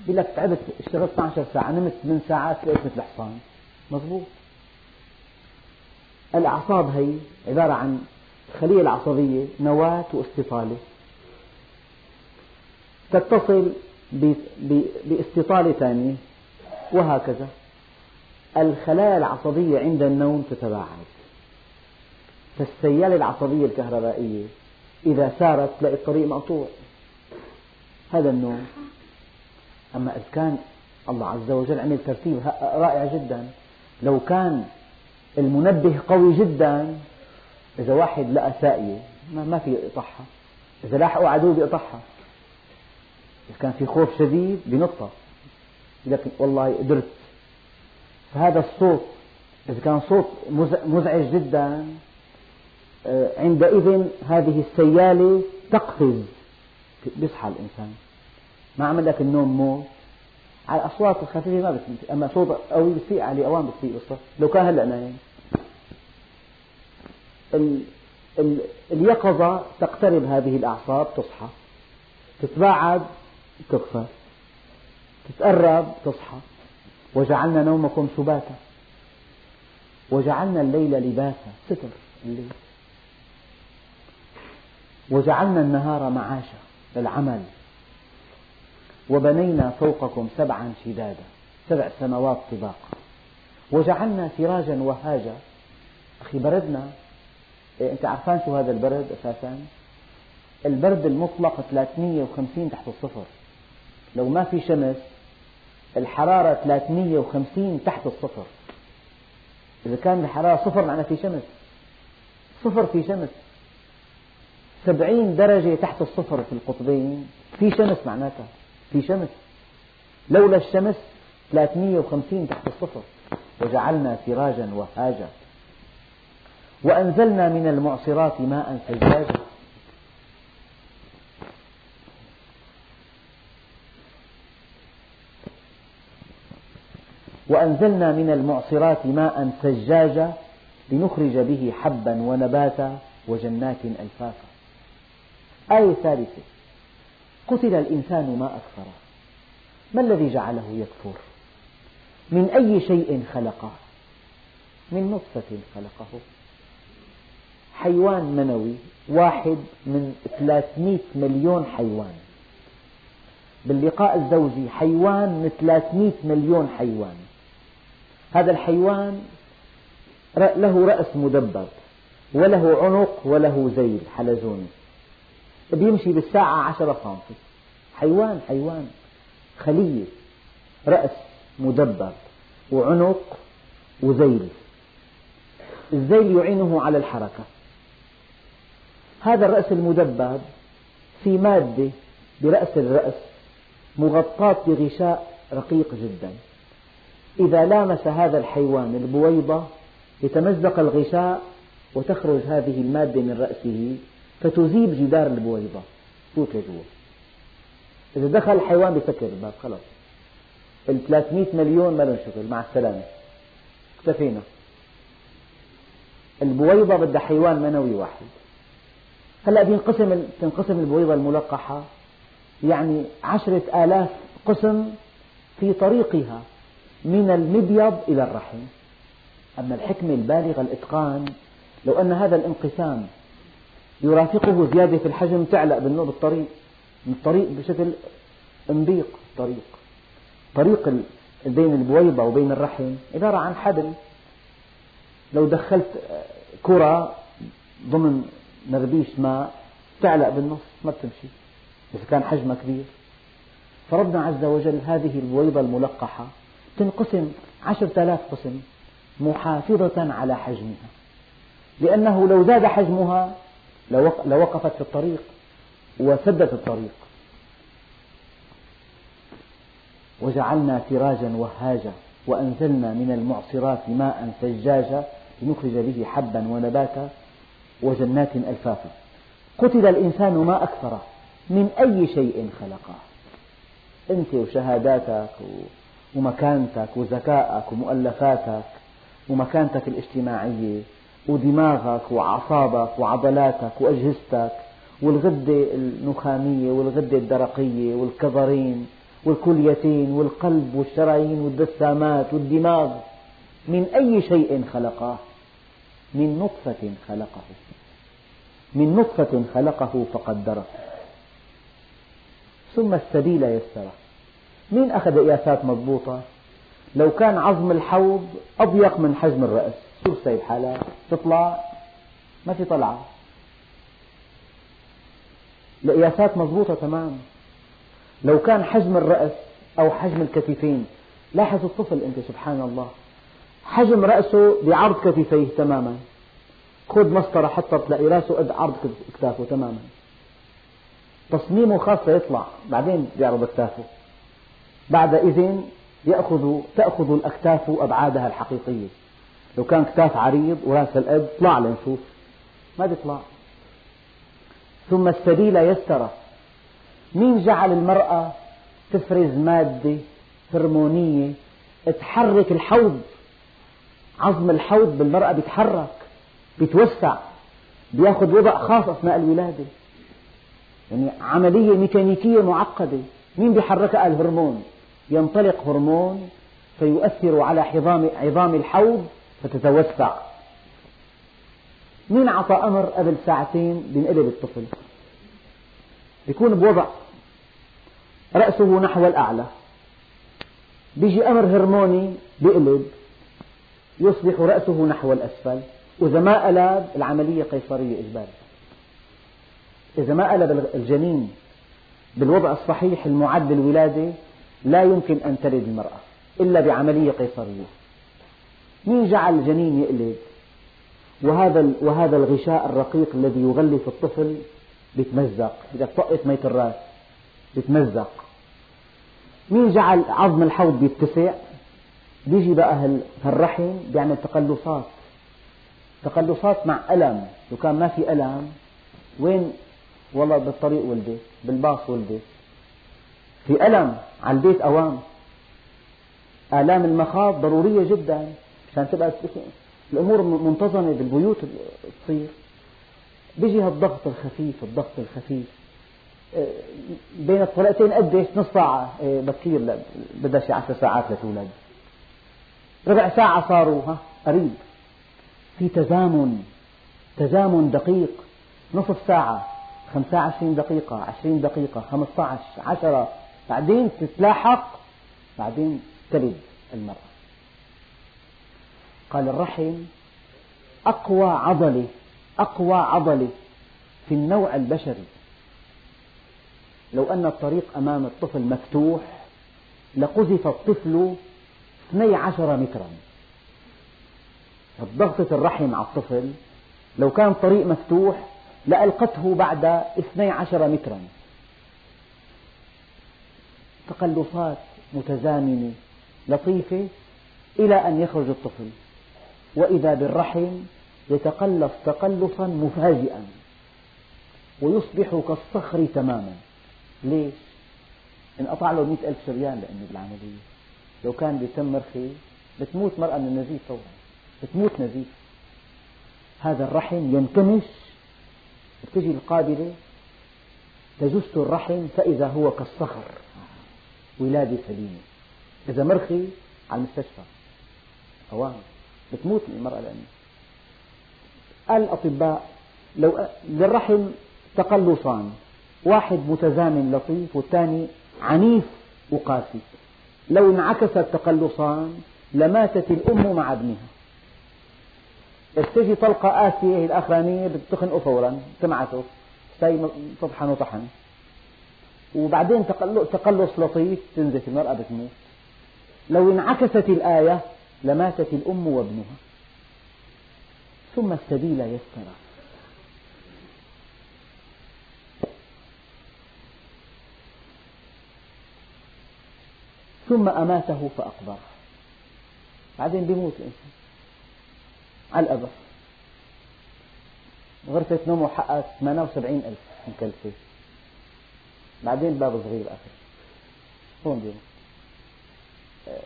بيقول لك تعبت اشتغلت 12 ساعة نمت 8 ساعات لقيت مثل حصان مضبوط الأعصاب هي عبارة عن الخلية العصبية نواة واستطالة. تتصل باستطالة ثانية وهكذا. الخلايا العصبية عند النوم تتباعد. فالسيالة العصبية الكهربائية إذا سارت تلاقي الطريق مقطوع. هذا النوم. أما إذا كان الله عز وجل عمل ترتيب رائع جدا لو كان المنبه قوي جدا إذا واحد لقى ساقية ما في يقطعها إذا لاحقوا عدو بيقطعها إذا كان في خوف شديد بنطها لكن والله قدرت فهذا الصوت إذا كان صوت مزعج جدا آه، عندئذ هذه السيالة تقفز بيصحى الإنسان. ما عمل لك النوم موت. على الأصوات الخفيفة ما بتفيق أما صوت قوي بتفيق عليه أوان بتفيق الصوت لو كان هلأ نايم اليقظة تقترب هذه الأعصاب تصحى. تتباعد تكفر تتقرب تصحى. وجعلنا نومكم سباتا. وجعلنا الليل لباسا. ستر الليل. وجعلنا النهار معاشا للعمل. وبنينا فوقكم سبعا شدادا. سبع سماوات طباقا. وجعلنا سراجا وهاجا. أخي بردنا. إيه أنت عارفان شو هذا البرد أساسا؟ البرد المطلق 350 تحت الصفر. لو ما في شمس الحرارة 350 تحت الصفر. إذا كان الحرارة صفر معناه في شمس. صفر في شمس. سبعين درجة تحت الصفر في القطبين. في شمس معناتها. في شمس. لولا الشمس 350 تحت الصفر. وجعلنا سراجا وهاجا. وأنزلنا من المعصرات ماء ثجاجا. وأنزلنا من المعصرات ماء ثجاجا لنخرج به حبا ونباتا وجنات ألفافا آية ثالثة. قتل الإنسان ما أكفره ما الذي جعله يكفر؟ من أي شيء خلقه؟ من نطفة خلقه. حيوان منوي واحد من 300 مليون حيوان. باللقاء الزوجي حيوان من 300 مليون حيوان. هذا الحيوان له رأس مدبب وله عنق وله ذيل حلزوني بيمشي بالساعة عشرة خامسة حيوان حيوان. خلية رأس مدبب وعنق وذيل الذيل يعينه على الحركة. هذا الرأس المدبب في مادة برأس الرأس مغطاة بغشاء رقيق جدا. إذا لامس هذا الحيوان البويضة يتمزق الغشاء وتخرج هذه المادة من رأسه فتذيب جدار البويضة. فوت لجوا إذا دخل الحيوان بسكر الباب خلاص. ال 300 مليون ما لهم شغل مع السلامة. اكتفينا. البويضة بدها حيوان منوي واحد. هلأ بينقسم تنقسم البويضة الملقحة يعني عشرة آلاف قسم في طريقها. من المبيض إلى الرحم. أما الحكمة البالغة الإتقان لو أن هذا الانقسام يرافقه زيادة في الحجم تعلق بالطريق الطريق بشكل أنبيق الطريق طريق بين البويضة وبين الرحم عبارة عن حبل. لو دخلت كرة ضمن نربيش ماء تعلق بالنص ما بتمشي. إذا كان حجمها كبير. فربنا عز وجل هذه البويضة الملقحة تنقسم عشرة آلاف قسم محافظة على حجمها. لأنه لو زاد حجمها لوقفت في الطريق وسدت الطريق. وجعلنا سراجا وهاجا وأنزلنا من المعصرات ماء ثجاجا لنخرج به حبا ونباتا وجنات ألفافا. قتل الإنسان ما أكثره من أي شيء خلقه. أنت وشهاداتك ومكانتك وذكائك ومؤلفاتك ومكانتك الاجتماعية ودماغك وأعصابك وعضلاتك وأجهزتك والغدة النخامية والغدة الدرقية والكظرين والكليتين والقلب والشرايين والدسامات والدماغ. من أي شيء خلقه؟ من نطفة خلقه. من نطفة خلقه فقدره. ثم السبيل يسره. مين أخذ قياسات مضبوطة؟ لو كان عظم الحوض أضيق من حجم الرأس. شو سايب حالها تطلع؟ ما في طلعة. القياسات مضبوطة تمام. لو كان حجم الرأس أو حجم الكتفين لاحظ الطفل أنت سبحان الله. حجم رأسه بعرض كتفيه تماما. خذ مسطرة حتى تلاقي رأسه قد عرض كتافه تماما. تصميمه خاصة يطلع بعدين بيعرض أكتافه بعد إذن يأخذ تأخذ الأكتاف أبعادها الحقيقية. لو كان كتاف عريض ورأس القد طلع لنشوف ما بيطلع. ثم السبيل يسره مين جعل المرأة تفرز مادة هرمونية تحرك الحوض؟ عظم الحوض بالمرأة بيتحرك بيتوسع بياخذ وضع خاص أثناء الولادة. يعني عملية ميكانيكية معقدة. مين بيحركها؟ الهرمون. ينطلق هرمون فيؤثر على عظام الحوض فتتوسع. مين أعطى أمر قبل ساعتين بينقلب الطفل؟ بيكون بوضع. رأسه نحو الأعلى. بيجي أمر هرموني بيقلب يصبح رأسه نحو الأسفل. وإذا ما قلب العملية قيصرية إجباري. إذا ما قلب الجنين بالوضع الصحيح المعد للولادة لا يمكن أن تلد المرأة إلا بعملية قيصرية. مين جعل الجنين يقلب وهذا وهذا الغشاء الرقيق الذي يغلف الطفل بيتمزق. إذا طقت ميت الراس بيتمزق. مين جعل عظم الحوض بيتسع؟ بيجي بقى هالرحم بيعمل تقلصات. تقلصات مع ألم. لو كان ما في ألم وين؟ والله بالطريق ولدت بالباص ولدت في ألم. على البيت أوام آلام المخاض ضرورية جدا عشان تبقى الأمور منتظمة بالبيوت تصير. بيجي هالضغط الخفيف الضغط الخفيف. آه، بين الطلقتين قديش نص ساعة؟ آه، بكير بدها شي عشر ساعات لتولد. ربع ساعة صاروا ها قريب. في تزامن تزامن دقيق. نصف ساعة خمسة عشرين دقيقة عشرين دقيقة خمسة عشر عشرة. بعدين تتلاحق بعدين تلد المرأة. قال الرحم أقوى عضلة أقوى عضلة في النوع البشري. لو أن الطريق أمام الطفل مفتوح لقذف الطفل 12 مترا. ضغطة الرحم على الطفل لو كان الطريق مفتوح لألقته بعد 12 مترا. تقلصات متزامنة لطيفة إلى أن يخرج الطفل وإذا بالرحم يتقلص تقلصا مفاجئا ويصبح كالصخر تماما. ليش؟ انقطع له مئة ألف شريان لأنه بالعملية. لو كان بيتم مرخي بتموت مرأة من النزيف فورا. بتموت نزيف. هذا الرحم ينكمش بتجي القابلة تجس الرحم فإذا هو كالصخر. ولادة سليمة إذا مرخي على المستشفى. أوام بتموت المرأة لأنه. قال الأطباء لو للرحم تقلصان. واحد متزامن لطيف والثاني عنيف وقاسي. لو انعكس التقلصان لماتت الأم مع ابنها. تجي طلقة قاسية الأخرانية بتخنقه فورا. تمعته. تلاقي تطحن وطحن وبعدين تقلص لطيف تنزف المرأة بتموت. لو انعكست الآية لماتت الأم وابنها. ثم السبيل يسره ثم أماته فأقبره بعدين بيموت الإنسان. على الأبر. غرفة نومه حققت 78 ألف مكلفة بعدين باب صغير آخر. هون بيموت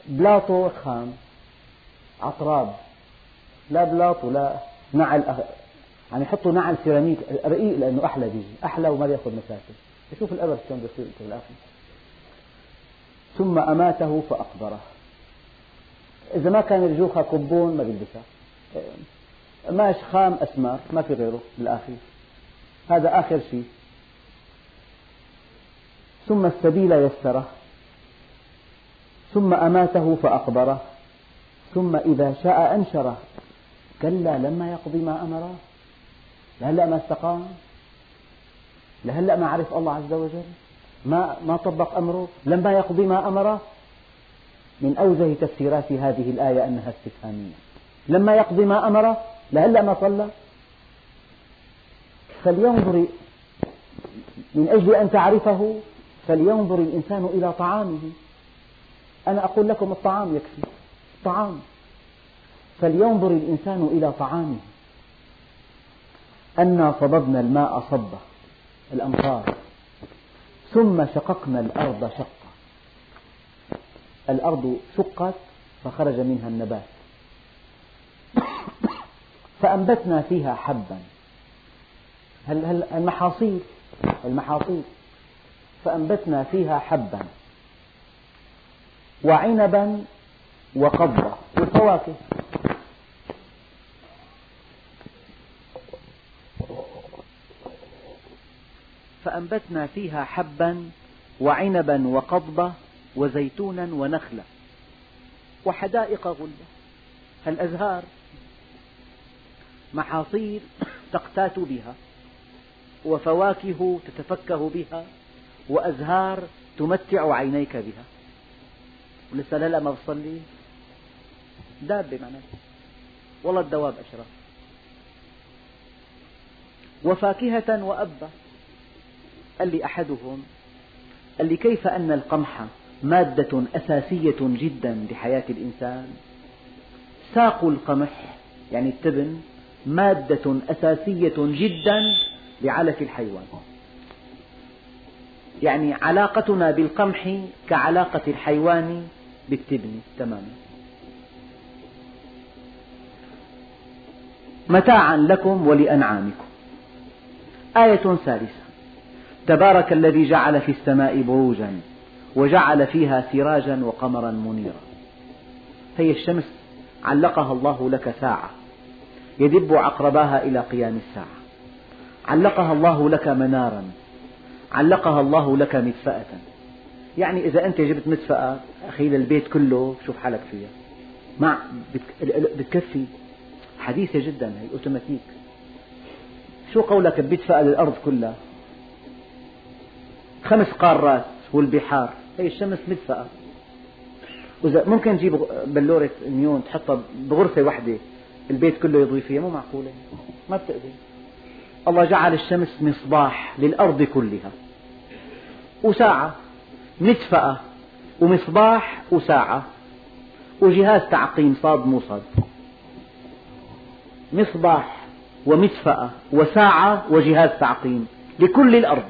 بلاطه خام عطراب. لا بلاط ولا نعل أخ... يعني يحطوا نعل سيراميك رقيق لأنه أحلى بيجي. أحلى وما بياخذ مسافة شوف الأبر شلون بيصير في الآخر. ثم أماته فأقبره. إذا ما كان الجوخة كبون ما بيلبسها. ماش خام أسمر ما في غيره بالآخر. هذا آخر شيء. ثم السبيل يسره. ثم أماته فأقبره. ثم إذا شاء أنشره. كلا لما يقضي ما أمره. لهلأ ما استقام. لهلأ ما عرف الله عز وجل. ما ما طبق أمره. لما يقضي ما أمره. من أوجه تفسيرات هذه الآية أنها استفهامية. لما يقضي ما أمره. لهلا ما صلى. فلينظر من أجل أن تعرفه. فلينظر الإنسان إلى طعامه. أنا أقول لكم الطعام يكفي. طعام. فلينظر الإنسان إلى طعامه. أنا صببنا الماء صبا الأمطار ثم شققنا الأرض شقا. الأرض شقت فخرج منها النبات. فأنبتنا فيها حبا. المحاصيل؟ المحاصيل. فأنبتنا فيها حبا وعنبا وقضبا والفواكه؟ فأنبتنا فيها حبا وعنبا وقضبا وزيتونا ونخلا وحدائق غلبا الأزهار؟ محاصيل تقتات بها وفواكه تتفكه بها وأزهار تمتع عينيك بها. ولسه لا ما بصلي. دابة معناته والله الدواب أشرف. وفاكهة وأبا قال لي أحدهم قال لي كيف أن القمح مادة أساسية جدا لحياة الإنسان؟ ساق القمح يعني التبن مادة أساسية جدا لعلف الحيوان. يعني علاقتنا بالقمح كعلاقة الحيوان بالتبن. تماما متاعا لكم ولأنعامكم. آية ثالثة. تبارك الذي جعل في السماء بروجا وجعل فيها سراجا وقمرا منيرا. هي الشمس علقها الله لك ساعة. يدب عقرباها إلى قيام الساعة. علقها الله لك منارا علقها الله لك مدفأة. يعني إذا أنت جبت مدفأة أخي للبيت كله شوف حالك فيها. مع بتكفي. حديثة جدا هي أوتوماتيك. شو قولك بمدفأة للأرض كلها؟ خمس قارات والبحار. هي الشمس مدفأة. وإذا ممكن تجيب بلورة نيون تحطها بغرفة واحدة البيت كله يضوي فيها مو معقولة. ما بتقدر الله جعل الشمس مصباح للأرض كلها. وساعة مدفأة ومصباح وساعة. وجهاز تعقيم صاد مو صاد مصباح ومدفأة وساعة وجهاز تعقيم لكل الأرض.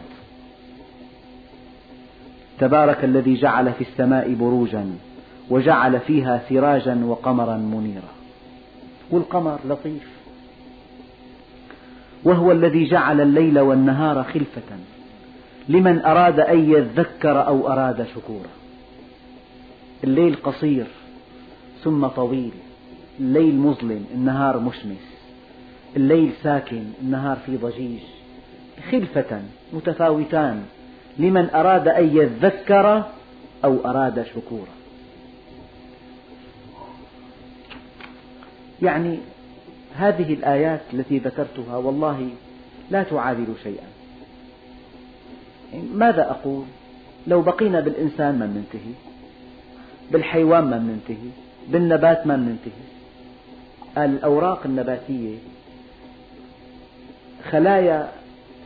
تبارك الذي جعل في السماء بروجا وجعل فيها سراجا وقمرا منيرا. والقمر لطيف. وهو الذي جعل الليل والنهار خلفة لمن أراد أن يذكر أو أراد شكورا الليل قصير ثم طويل الليل مظلم النهار مشمس الليل ساكن النهار في ضجيج. خلفة متفاوتان لمن أراد أن يذكر أو أراد شكورا يعني هذه الآيات التي ذكرتها والله لا تعادل شيئا. ماذا أقول؟ لو بقينا بالإنسان ما ننتهي بالحيوان ما ننتهي بالنبات ما ننتهي الأوراق النباتية خلايا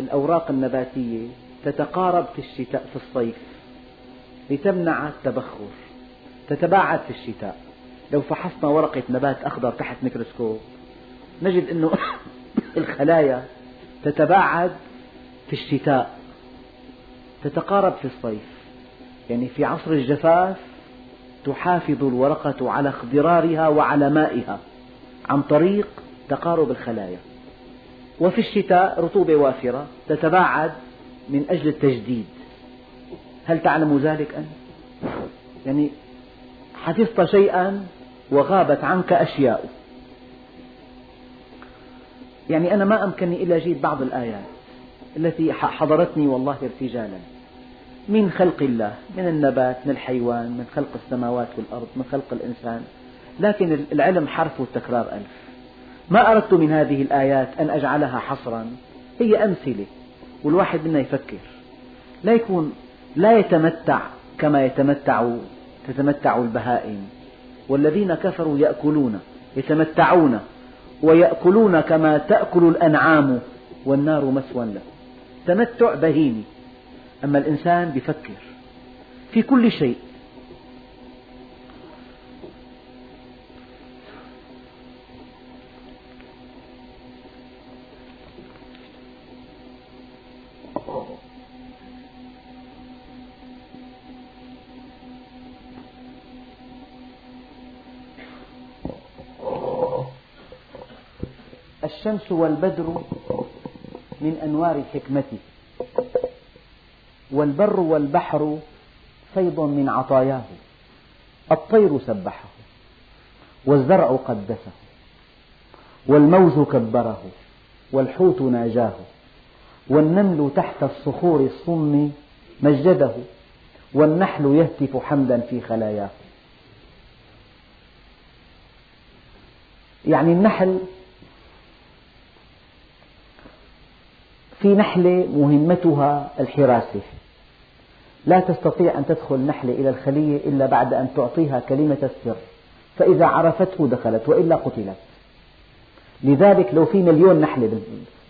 الأوراق النباتية تتقارب في الشتاء في الصيف لتمنع التبخر تتباعد في الشتاء. لو فحصنا ورقة نبات أخضر تحت ميكروسكوب نجد أن الخلايا تتباعد في الشتاء تتقارب في الصيف. يعني في عصر الجفاف تحافظ الورقة على اخضرارها وعلى مائها عن طريق تقارب الخلايا. وفي الشتاء رطوبة وافرة تتباعد من أجل التجديد. هل تعلم ذلك أنت؟ يعني حفظت شيئا وغابت عنك أشياء. يعني أنا ما أمكنني إلا أجيب بعض الآيات التي حضرتني والله ارتجالا. من خلق الله من النبات من الحيوان من خلق السماوات والأرض من خلق الإنسان. لكن العلم حرف والتكرار ألف. ما أردت من هذه الآيات أن أجعلها حصرا. هي أمثلة والواحد منا يفكر. لا يكون لا يتمتع كما يتمتع تتمتع البهائم. والذين كفروا يأكلون يتمتعون. ويأكلون كما تأكل الأنعام والنار مثوى له. تمتع بهيمي. أما الإنسان يفكر في كل شيء. الشمس والبدر من أنوار حكمته. والبر والبحر فيض من عطاياه. الطير سبحه والزرع قدسه والموز كبره والحوت ناجاه والنمل تحت الصخور الصم مجده والنحل يهتف حمدا في خلاياه. يعني النحل في نحلة مهمتها الحراسة. لا تستطيع أن تدخل نحلة إلى الخلية إلا بعد أن تعطيها كلمة السر فإذا عرفته دخلت وإلا قتلت. لذلك لو في مليون نحلة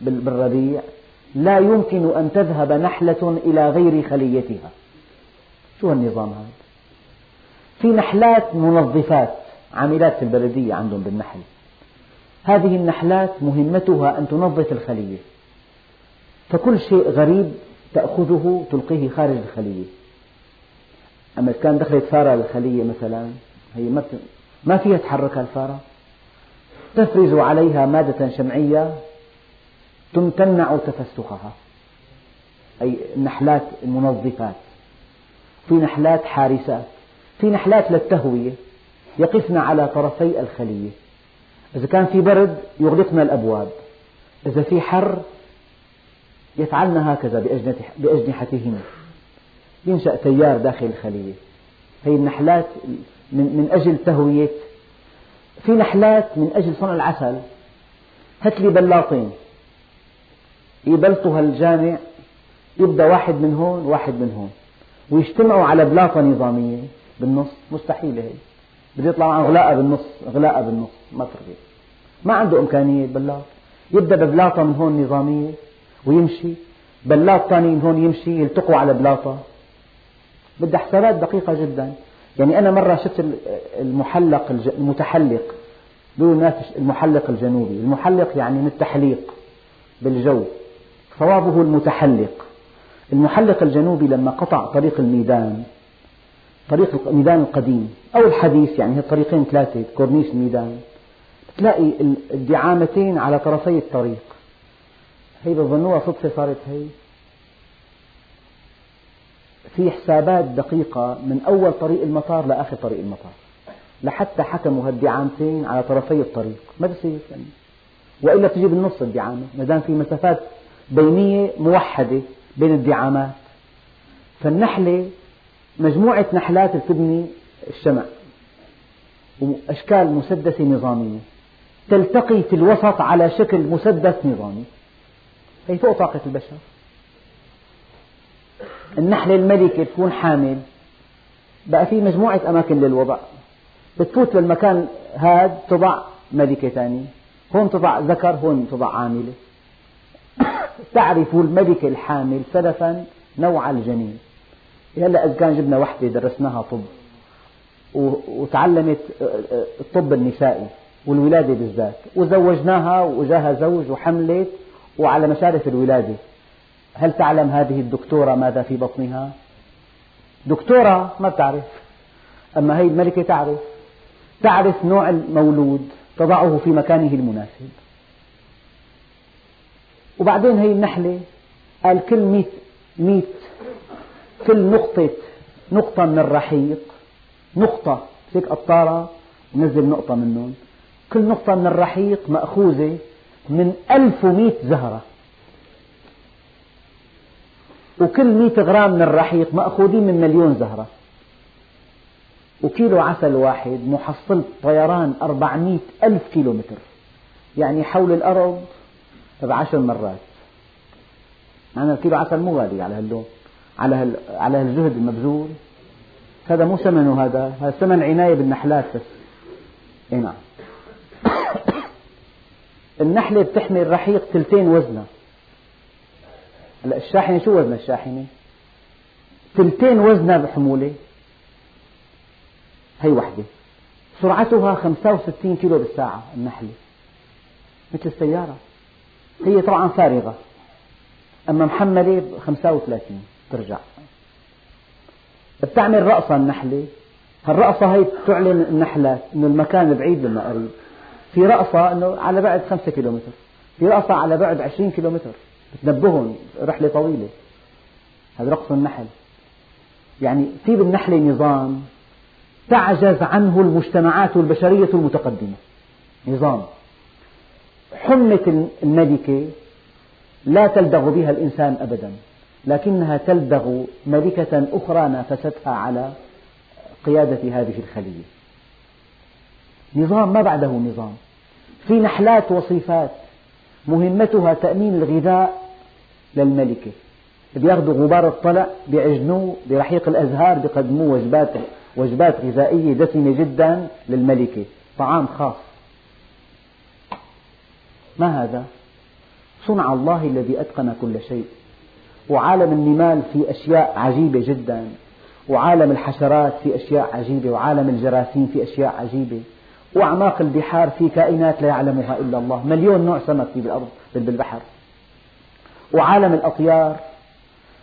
بالربيع لا يمكن أن تذهب نحلة إلى غير خليتها. شو النظام هذا؟ في نحلات منظفات عاملات في البلدية عندهم بالنحل. هذه النحلات مهمتها أن تنظف الخلية. فكل شيء غريب تأخذه تلقيه خارج الخلية. أما كان دخلت فارة للخلية مثلا هي ما ما فيها تحركها الفارة. تفرز عليها مادة شمعية تمنع تفسخها. أي النحلات المنظفات في نحلات حارسات. في نحلات للتهوية. يقفن على طرفي الخلية. إذا كان في برد يغلقن الأبواب. إذا في حر يفعلن هكذا بأجنحتهن. ينشأ تيار داخل الخلية. هي النحلات من أجل تهوية. في نحلات من أجل صنع العسل. هات لي بلاطين. يبلطها الجامع. يبدأ واحد من هون واحد من هون. ويجتمعوا على بلاطة نظامية بالنص. مستحيلة هي. بده يطلع معه بالنص غلاء بالنص. ما ترغي ما عنده إمكانية بلاط. يبدأ ببلاطة من هون نظامية. ويمشي. بلاط ثاني من هون يمشي يلتقوا على بلاطة. بدها حسابات دقيقة جدا. يعني أنا مرة شفت المحلق المتحلق. بيقولوا الناس المحلق الجنوبي. المحلق يعني من التحليق بالجو. صوابه المتحلق. المحلق الجنوبي لما قطع طريق الميدان طريق الميدان القديم أو الحديث يعني الطريقين ثلاثة كورنيش الميدان تلاقي الدعامتين على طرفي الطريق. هي بظنوها صدفة صارت هي. في حسابات دقيقة من أول طريق المطار لآخر طريق المطار. لحتى حكموا هالدعامتين على طرفي الطريق. ما بصير يعني. وإلا تجي بالنص الدعامة. ما دام في مسافات بينية موحدة بين الدعامات. فالنحلة مجموعة نحلات تبني الشمع. وأشكال مسدسة نظامية. تلتقي في الوسط على شكل مسدس نظامي. هي فوق طاقة البشر؟ النحلة الملكة تكون حامل بقى في مجموعة أماكن للوضع. بتفوت بالمكان هذا تضع ملكة ثانية. هون تضع ذكر هون تضع عاملة. تعرف الملكة الحامل سلفا نوع الجنين. هلأ إذا كان جبنا وحدة درسناها طب وتعلمت الطب النسائي والولادة بالذات. وزوجناها وجاها زوج وحملت وعلى مشارف الولادة. هل تعلم هذه الدكتورة ماذا في بطنها؟ دكتورة ما بتعرف. أما هي الملكة تعرف. تعرف نوع المولود تضعه في مكانه المناسب. وبعدين هي النحلة قال كل ميت ميت. كل نقطة نقطة من الرحيق. نقطة. هيك قطارة ونزل نقطة منهم. كل نقطة من الرحيق مأخوذة من ألف ومئة زهرة. وكل مئة غرام من الرحيق مأخوذين من مليون زهرة. وكيلو عسل واحد محصلة طيران أربعمئة ألف كيلو متر يعني حول الأرض بعشر مرات. معنى الكيلو عسل مو غالي على هاللون. على على الجهد المبذول. هذا مو ثمنه هذا هذا ثمن عناية بالنحلات بس. اي نعم. النحلة بتحمل رحيق ثلثين وزنها هلا الشاحنة شو وزن الشاحنة؟ ثلثين وزنها بحمولة. هي وحدة. سرعتها 65 كيلو بالساعة النحلة. مثل السيارة. هي طبعا فارغة. أما محملة ب 35 ترجع بتعمل رقصة النحلة. هالرقصة هي تعلن النحلة أنه المكان بعيد ولا قريب في رقصة أنه على بعد 5 كيلومتر. في رقصة على بعد 20 كيلومتر. بتنبههم رحلة طويلة. هذا رقص النحل. يعني في بالنحلة نظام تعجز عنه المجتمعات البشرية المتقدمة. نظام. حمة الملكة لا تلدغ بها الإنسان أبدا لكنها تلدغ ملكة أخرى نافستها على قيادة هذه الخلية. نظام ما بعده نظام. في نحلات وصيفات مهمتها تأمين الغذاء للملكة. بياخذوا غبار الطلع بيعجنوه برحيق الأزهار بيقدموه وجبات وجبات غذائية دسمة جدا للملكة. طعام خاص. ما هذا؟ صنع الله الذي أتقن كل شيء. وعالم النمال في أشياء عجيبة جدا. وعالم الحشرات في أشياء عجيبة. وعالم الجراثيم في أشياء عجيبة. وأعماق البحار في كائنات لا يعلمها إلا الله. مليون نوع سمك في بالأرض بالبحر. وعالم الأطيار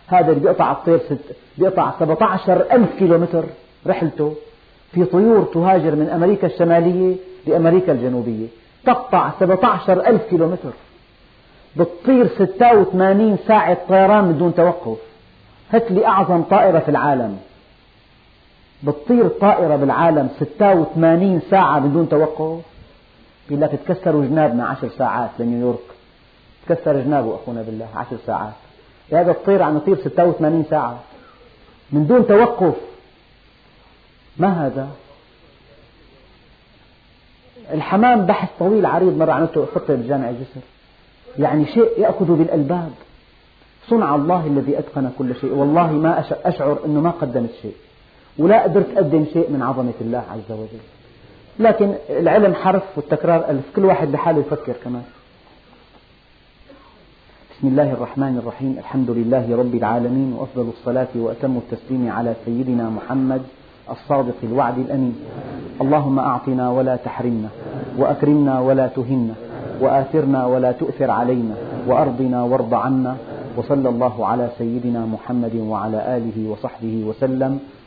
هذا اللي بيقطع الطير ست بيقطع 17 ألف كيلومتر رحلته في طيور تهاجر من أمريكا الشمالية لأمريكا الجنوبية. تقطع 17 ألف كيلومتر. بتطير 86 ساعة طيران بدون توقف. هات لي أعظم طائرة في العالم. بتطير طائرة بالعالم 86 ساعة بدون توقف. يقول لك تكسروا جنابنا عشر ساعات لنيويورك. تكسر جنابه أخونا بالله عشر ساعات. هذا الطير عم يطير 86 ساعة. من دون توقف. ما هذا؟ الحمام بحث طويل عريض مرة عملته خطة بجامع الجسر يعني شيء يأخذ بالألباب. صنع الله الذي أتقن كل شيء. والله ما أشعر أنه ما قدمت شيء. ولا قدرت أقدم شيء من عظمة الله عز وجل. لكن العلم حرف والتكرار ألف كل واحد لحاله يفكر كمان. بسم الله الرحمن الرحيم. الحمد لله رب العالمين وأفضل الصلاة وأتم التسليم على سيدنا محمد الصادق الوعد الأمين. اللهم أعطنا ولا تحرمنا وأكرمنا ولا تهنا وآثرنا ولا تؤثر علينا وأرضنا وارض عنا وصلى الله على سيدنا محمد وعلى آله وصحبه وسلم.